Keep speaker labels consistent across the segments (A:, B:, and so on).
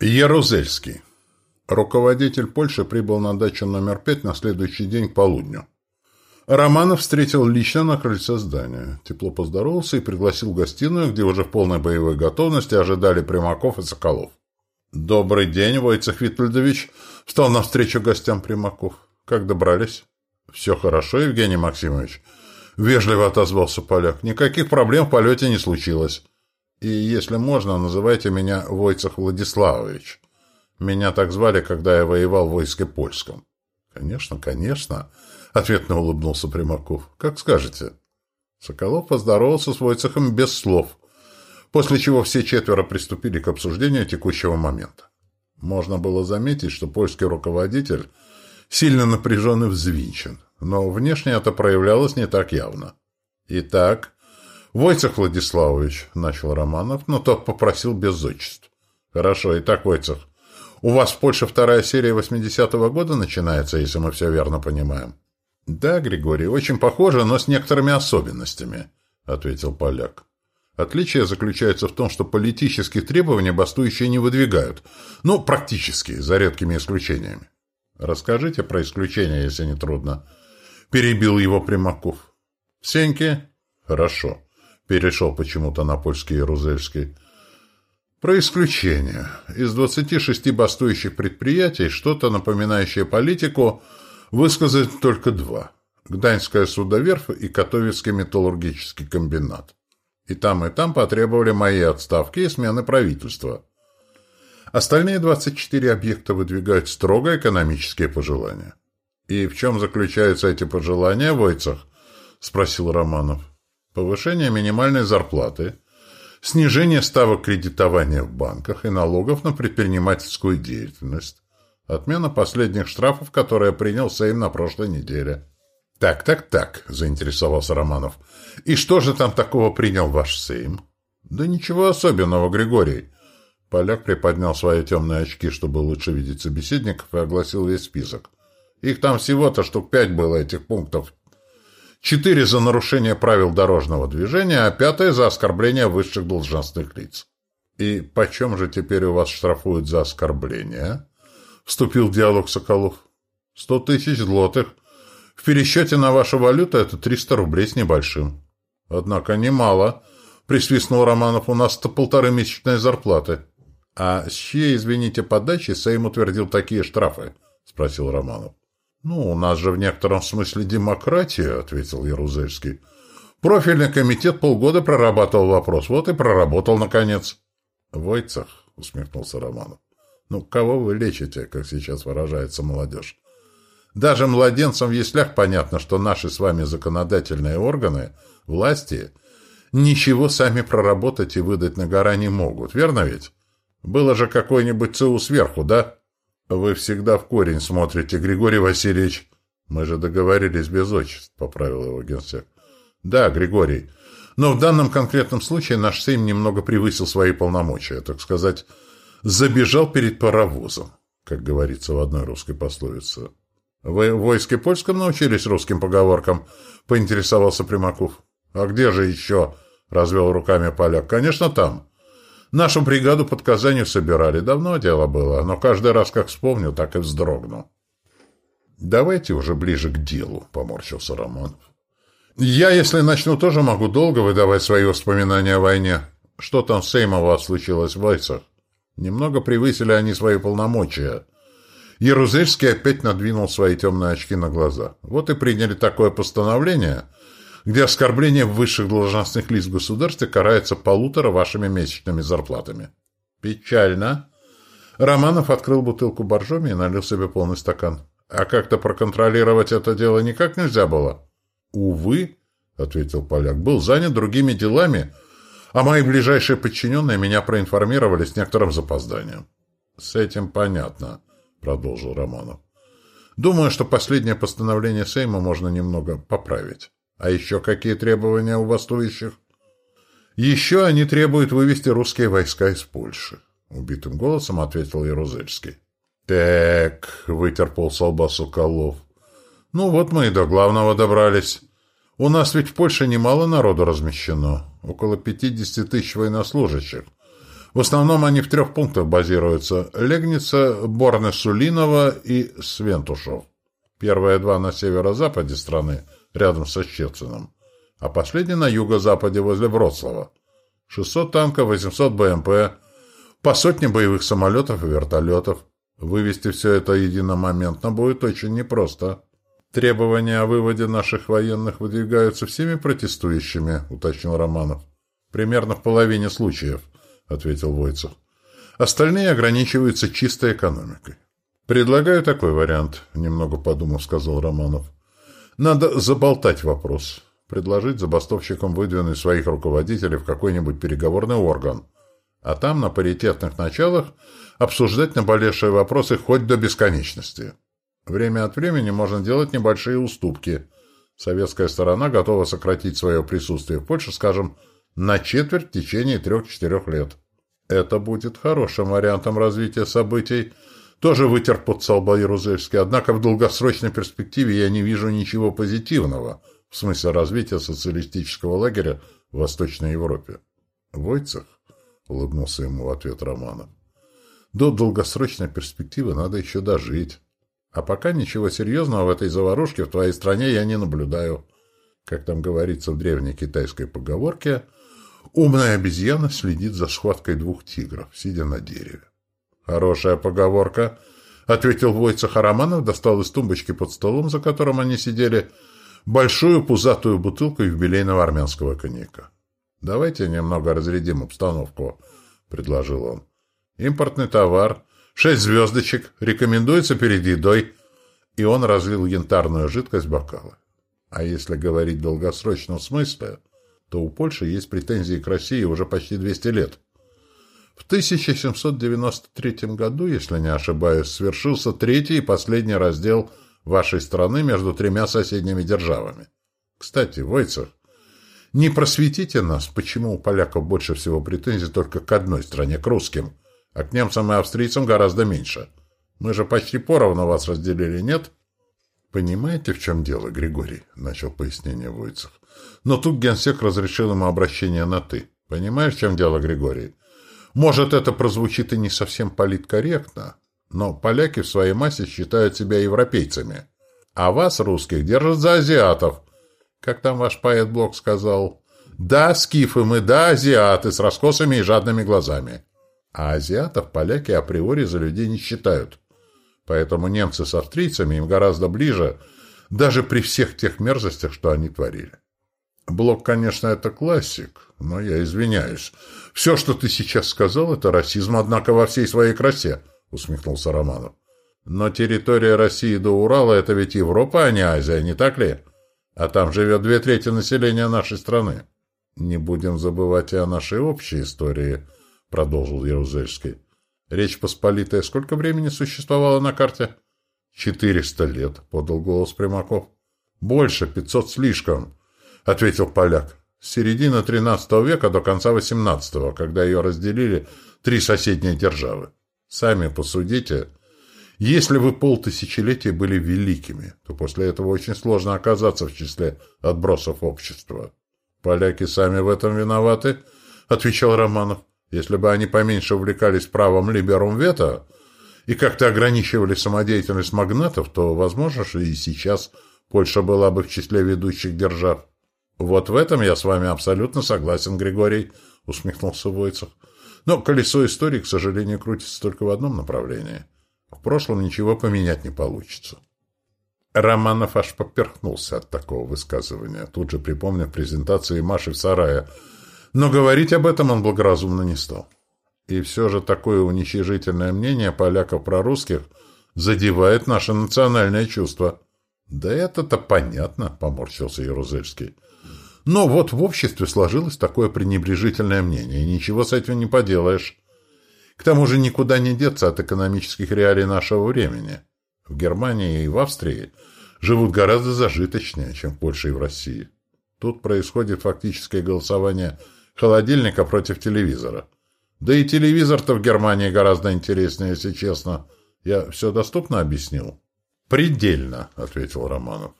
A: Ярузельский. Руководитель Польши прибыл на дачу номер пять на следующий день к полудню. Романов встретил лично на крыльце здания. Тепло поздоровался и пригласил в гостиную, где уже в полной боевой готовности ожидали Примаков и Соколов. «Добрый день, Войцех Витальдович!» — встал навстречу гостям Примаков. «Как добрались?» «Все хорошо, Евгений Максимович?» Вежливо отозвался поляк. «Никаких проблем в полете не случилось. И, если можно, называйте меня Войцех Владиславович. Меня так звали, когда я воевал в войске польском. Конечно, конечно, ответно улыбнулся Примаков. Как скажете. Соколов поздоровался с Войцехом без слов, после чего все четверо приступили к обсуждению текущего момента. Можно было заметить, что польский руководитель сильно напряжен и взвинчен, но внешне это проявлялось не так явно. Итак, «Войцех Владиславович», — начал Романов, но тот попросил без отчеств. «Хорошо, итак, Войцех, у вас в Польше вторая серия 80-го года начинается, если мы все верно понимаем?» «Да, Григорий, очень похоже, но с некоторыми особенностями», — ответил поляк. Отличие заключается в том, что политических требований бастующие не выдвигают. Ну, практически, за редкими исключениями. Расскажите про исключения, если не трудно. Перебил его Примаков. Сеньки? Хорошо перешел почему-то на польский Ярузельский. Про исключение. Из 26 бастующих предприятий что-то напоминающее политику высказать только два. Гданьская судоверфь и Котовицкий металлургический комбинат. И там, и там потребовали моей отставки и смены правительства. Остальные 24 объекта выдвигают строго экономические пожелания. «И в чем заключаются эти пожелания, Войцах?» – спросил Романов повышение минимальной зарплаты, снижение ставок кредитования в банках и налогов на предпринимательскую деятельность, отмена последних штрафов, которые принял Сейм на прошлой неделе. «Так, так, так», — заинтересовался Романов. «И что же там такого принял ваш Сейм?» «Да ничего особенного, Григорий». Поляк приподнял свои темные очки, чтобы лучше видеть собеседников, и огласил весь список. «Их там всего-то штук пять было, этих пунктов четыре за нарушение правил дорожного движения, а пятое за оскорбление высших должностных лиц. «И почем же теперь у вас штрафуют за оскорбление?» Вступил в диалог Соколов. «Сто тысяч злотых. В пересчете на вашу валюту это триста рублей с небольшим». «Однако немало», — присвистнул Романов. «У нас-то полторы месячной зарплаты». «А с чьей, извините, подачи Сейм утвердил такие штрафы?» — спросил Романов. «Ну, у нас же в некотором смысле демократия», — ответил Ярузельский. «Профильный комитет полгода прорабатывал вопрос, вот и проработал, наконец». «Войцах», — усмехнулся Романов. «Ну, кого вы лечите, как сейчас выражается молодежь? Даже младенцам в яслях понятно, что наши с вами законодательные органы, власти, ничего сами проработать и выдать на гора не могут, верно ведь? Было же какой-нибудь ЦУ сверху, да?» «Вы всегда в корень смотрите, Григорий Васильевич». «Мы же договорились без отчеств», — поправил его генсек. «Да, Григорий. Но в данном конкретном случае наш Сейм немного превысил свои полномочия, так сказать, забежал перед паровозом, как говорится в одной русской пословице». «Вы в войске польском научились русским поговоркам?» — поинтересовался Примаков. «А где же еще?» — развел руками поляк. «Конечно, там. Нашу бригаду под Казанью собирали. Давно дело было, но каждый раз, как вспомню, так и вздрогну. «Давайте уже ближе к делу», — поморщился Романов. «Я, если начну, тоже могу долго выдавать свои воспоминания о войне. Что там с Сеймом у вас случилось в Войцах? Немного превысили они свои полномочия». Ярузельский опять надвинул свои темные очки на глаза. Вот и приняли такое постановление — где оскорбление высших должностных лиц в государстве карается полутора вашими месячными зарплатами. Печально. Романов открыл бутылку боржоми и налил себе полный стакан. А как-то проконтролировать это дело никак нельзя было? Увы, ответил поляк, был занят другими делами, а мои ближайшие подчиненные меня проинформировали с некоторым запозданием. С этим понятно, продолжил Романов. Думаю, что последнее постановление Сейма можно немного поправить. А еще какие требования у бастующих? Еще они требуют вывести русские войска из Польши. Убитым голосом ответил Ярузельский. Так, вытер пол солба Соколов. Ну вот мы и до главного добрались. У нас ведь в Польше немало народу размещено. Около 50 тысяч военнослужащих. В основном они в трех пунктах базируются – Легница, Борне-Сулинова и Свентушев. Первые два на северо-западе страны, рядом со Щецином, а последний на юго-западе возле Вроцлава. 600 танков, 800 БМП, по сотне боевых самолетов и вертолетов. Вывести все это единомоментно будет очень непросто. Требования о выводе наших военных выдвигаются всеми протестующими, уточнил Романов. Примерно в половине случаев, ответил Войцев. Остальные ограничиваются чистой экономикой. Предлагаю такой вариант, немного подумав, сказал Романов. Надо заболтать вопрос. Предложить забастовщикам выдвинуть своих руководителей в какой-нибудь переговорный орган. А там, на паритетных началах, обсуждать наболевшие вопросы хоть до бесконечности. Время от времени можно делать небольшие уступки. Советская сторона готова сократить свое присутствие в Польше, скажем, на четверть в течение трех-четырех лет. Это будет хорошим вариантом развития событий. Тоже вытер под солба Ярузельский. Однако в долгосрочной перспективе я не вижу ничего позитивного в смысле развития социалистического лагеря в Восточной Европе. Войцех улыбнулся ему в ответ Романов. До долгосрочной перспективы надо еще дожить. А пока ничего серьезного в этой заварушке в твоей стране я не наблюдаю. Как там говорится в древней китайской поговорке, умная обезьяна следит за схваткой двух тигров, сидя на дереве. Хорошая поговорка, ответил Войцех, Романов достал из тумбочки под столом, за которым они сидели, большую пузатую бутылку юбилейного армянского коньяка. «Давайте немного разрядим обстановку», — предложил он. «Импортный товар, Шесть звездочек. Рекомендуется перед едой. И он разлил янтарную жидкость в бокалы. А если говорить в долгосрочном смысле, то у Польши есть претензии к России уже почти 200 лет. В 1793 году, если не ошибаюсь, свершился третий и последний раздел вашей страны между тремя соседними державами. Кстати, Войцев, не просветите нас, почему у поляков больше всего претензий только к одной стране, к русским – а к немцам и австрийцам гораздо меньше. Мы же почти поровну вас разделили, нет? Понимаете, в чем дело, Григорий? Начал пояснение Войцев. Но тут генсек разрешил ему обращение на «ты». Понимаешь, в чем дело, Григорий? Может, это прозвучит и не совсем политкорректно, но поляки в своей массе считают себя европейцами. А вас, русских, держат за азиатов. Как там ваш поэт Блок сказал? Да, скифы мы, да, азиаты, с раскосами и жадными глазами. А азиатов поляки априори за людей не считают. Поэтому немцы с австрийцами им гораздо ближе, даже при всех тех мерзостях, что они творили. Блок, конечно, это классик, но я извиняюсь. Все, что ты сейчас сказал, это расизм, однако, во всей своей красе, усмехнулся Романов. Но территория России до Урала – это ведь Европа, а не Азия, не так ли? А там живет две трети населения нашей страны. Не будем забывать и о нашей общей истории –— продолжил Ярузельский. «Речь Посполитая сколько времени существовала на карте?» «Четыреста лет», — подал голос Примаков. «Больше, пятьсот слишком», — ответил поляк. «С середины тринадцатого века до конца восемнадцатого, когда ее разделили три соседние державы. Сами посудите. Если вы полтысячелетия были великими, то после этого очень сложно оказаться в числе отбросов общества». «Поляки сами в этом виноваты», — отвечал Романов. Если бы они поменьше увлекались правом либерум вето и как-то ограничивали самодеятельность магнатов, то, возможно, что и сейчас Польша была бы в числе ведущих держав. «Вот в этом я с вами абсолютно согласен, Григорий», — усмехнулся Войцев. «Но колесо истории, к сожалению, крутится только в одном направлении. В прошлом ничего поменять не получится». Романов аж поперхнулся от такого высказывания, тут же припомнив презентацию Маши в сарае — но говорить об этом он благоразумно не стал. И все же такое уничижительное мнение поляков про русских задевает наше национальное чувство. «Да это-то понятно», — поморщился Ярузельский. «Но вот в обществе сложилось такое пренебрежительное мнение, и ничего с этим не поделаешь. К тому же никуда не деться от экономических реалий нашего времени. В Германии и в Австрии живут гораздо зажиточнее, чем в Польше и в России. Тут происходит фактическое голосование – холодильника против телевизора. Да и телевизор-то в Германии гораздо интереснее, если честно. Я все доступно объяснил? Предельно, ответил Романов.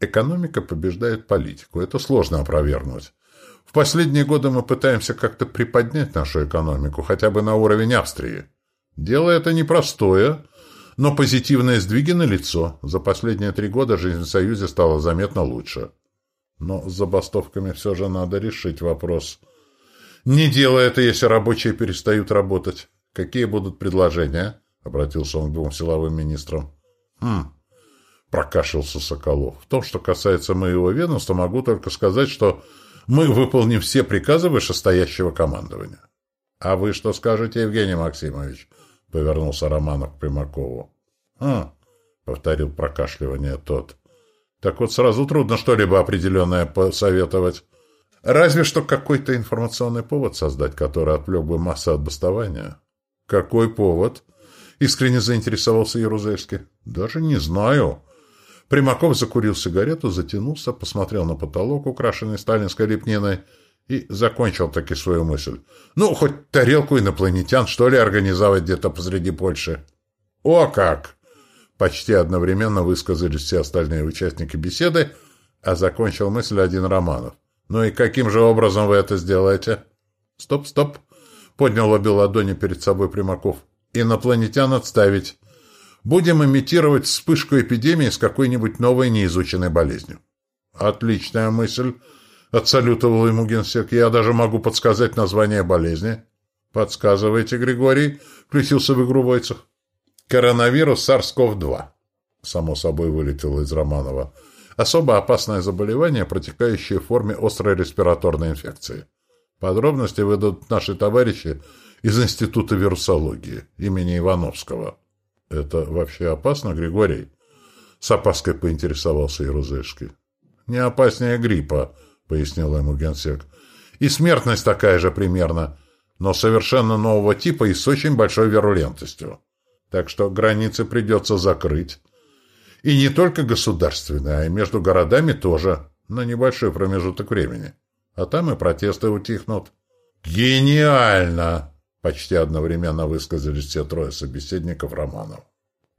A: Экономика побеждает политику. Это сложно опровергнуть. В последние годы мы пытаемся как-то приподнять нашу экономику, хотя бы на уровень Австрии. Дело это непростое, но позитивные сдвиги налицо. За последние три года жизнь в Союзе стала заметно лучше. Но с забастовками все же надо решить вопрос. Не делай это, если рабочие перестают работать. Какие будут предложения? Обратился он к двум силовым министрам. Хм, прокашлялся Соколов. В том, что касается моего ведомства, могу только сказать, что мы выполним все приказы вышестоящего командования. — А вы что скажете, Евгений Максимович? — повернулся Романов к Примакову. «Хм», — повторил прокашливание тот. «Так вот сразу трудно что-либо определенное посоветовать. Разве что какой-то информационный повод создать, который отвлек бы массу от бастования». «Какой повод?» — искренне заинтересовался Ярузельский. «Даже не знаю». Примаков закурил сигарету, затянулся, посмотрел на потолок, украшенный сталинской лепниной, и закончил таки свою мысль. «Ну, хоть тарелку инопланетян, что ли, организовать где-то посреди Польши?» «О как!» Почти одновременно высказались все остальные участники беседы, а закончил мысль один Романов. «Ну и каким же образом вы это сделаете?» «Стоп, стоп!» — поднял обе ладони перед собой Примаков. «Инопланетян отставить. Будем имитировать вспышку эпидемии с какой-нибудь новой неизученной болезнью». «Отличная мысль!» — отсалютовал ему генсек. «Я даже могу подсказать название болезни». «Подсказывайте, Григорий!» — включился в игру Войцех. Коронавирус SARS-CoV-2. Само собой вылетело из Романова. Особо опасное заболевание, протекающее в форме острой респираторной инфекции. Подробности выдадут наши товарищи из Института вирусологии имени Ивановского. Это вообще опасно, Григорий? С опаской поинтересовался Ярузельский. Не опаснее гриппа, пояснил ему генсек. И смертность такая же примерно, но совершенно нового типа и с очень большой вирулентностью. Так что границы придется закрыть. И не только государственные, а и между городами тоже, на небольшой промежуток времени. А там и протесты утихнут. «Гениально!» — почти одновременно высказались все трое собеседников Романов.